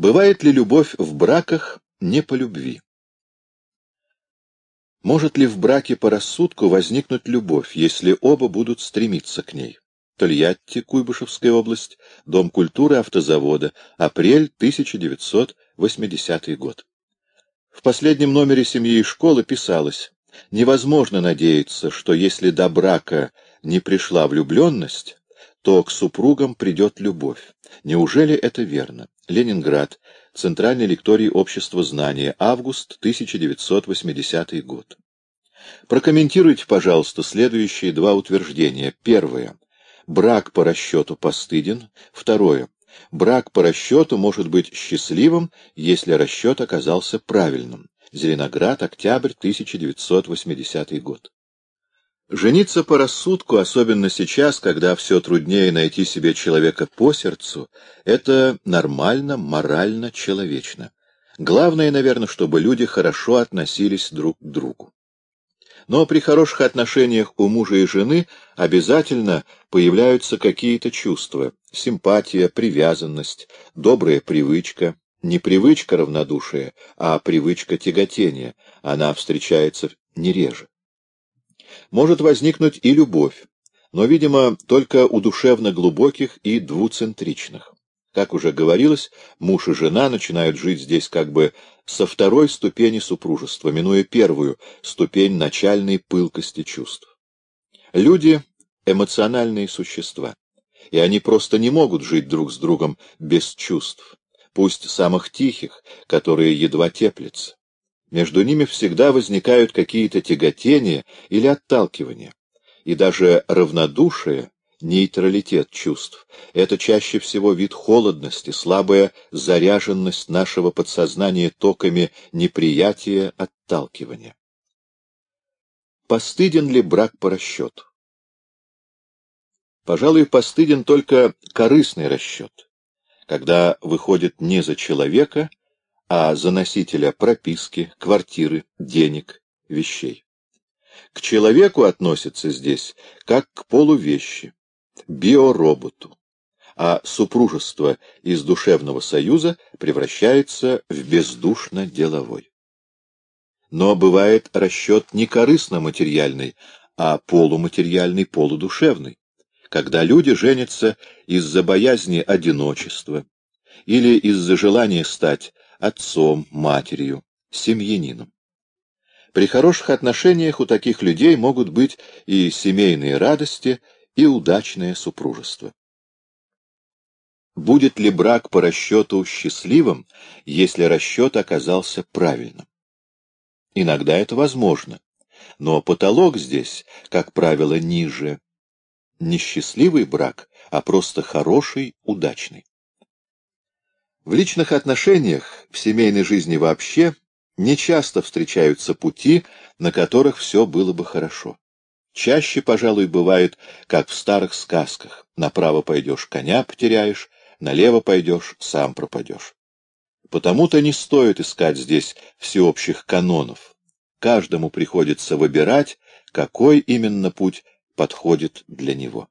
Бывает ли любовь в браках не по любви? Может ли в браке по рассудку возникнуть любовь, если оба будут стремиться к ней? Тольятти, Куйбышевская область, Дом культуры автозавода, апрель 1980 год. В последнем номере «Семьи и школы» писалось, невозможно надеяться, что если до брака не пришла влюбленность, то к супругам придет любовь. Неужели это верно? Ленинград. Центральный лекторий Общества знания. Август 1980 год. Прокомментируйте, пожалуйста, следующие два утверждения. Первое. Брак по расчету постыден. Второе. Брак по расчету может быть счастливым, если расчет оказался правильным. Зеленоград, октябрь 1980 год. Жениться по рассудку, особенно сейчас, когда все труднее найти себе человека по сердцу, это нормально, морально, человечно. Главное, наверное, чтобы люди хорошо относились друг к другу. Но при хороших отношениях у мужа и жены обязательно появляются какие-то чувства — симпатия, привязанность, добрая привычка, не привычка равнодушия, а привычка тяготения, она встречается не реже может возникнуть и любовь, но, видимо, только у душевно глубоких и двуцентричных. Как уже говорилось, муж и жена начинают жить здесь как бы со второй ступени супружества, минуя первую ступень начальной пылкости чувств. Люди — эмоциональные существа, и они просто не могут жить друг с другом без чувств, пусть самых тихих, которые едва теплятся. Между ними всегда возникают какие-то тяготения или отталкивания, и даже равнодушие, нейтралитет чувств — это чаще всего вид холодности, слабая заряженность нашего подсознания токами неприятия, отталкивания. Постыден ли брак по расчету? Пожалуй, постыден только корыстный расчет, когда выходит не за человека, а за носителя прописки, квартиры, денег, вещей. К человеку относятся здесь как к полувещи, биороботу, а супружество из душевного союза превращается в бездушно-деловой. Но бывает расчет не корыстно-материальный, а полуматериальный, полудушевный, когда люди женятся из-за боязни одиночества или из-за желания стать отцом, матерью, семьянином. При хороших отношениях у таких людей могут быть и семейные радости, и удачное супружество. Будет ли брак по расчету счастливым, если расчет оказался правильным? Иногда это возможно, но потолок здесь, как правило, ниже. Не счастливый брак, а просто хороший, удачный. В личных отношениях, в семейной жизни вообще, нечасто встречаются пути, на которых все было бы хорошо. Чаще, пожалуй, бывает, как в старых сказках. Направо пойдешь, коня потеряешь, налево пойдешь, сам пропадешь. Потому-то не стоит искать здесь всеобщих канонов. Каждому приходится выбирать, какой именно путь подходит для него.